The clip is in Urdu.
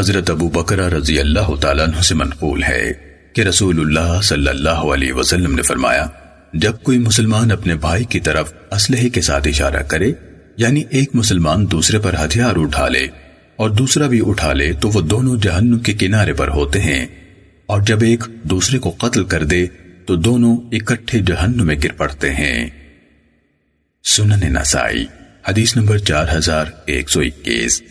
حضرت ابو بکرہ رضی اللہ تعالیٰ عنہ سے منقول ہے کہ رسول اللہ صلی اللہ علیہ وسلم نے فرمایا، جب کوئی مسلمان اپنے بھائی کی طرف اسلحے کے ساتھ اشارہ کرے یعنی ایک مسلمان دوسرے پر ہتھیار اٹھا لے اور دوسرا بھی اٹھا لے، تو وہ دونوں جہنم کے کنارے پر ہوتے ہیں۔ اور جب ایک دوسرے کو قتل کر دے، تو دونوں اکٹھے جہنم میں گر پڑتے ہیں۔ سنن نسائی، حدیث نمبر چار ہزار ایک سو اکیس۔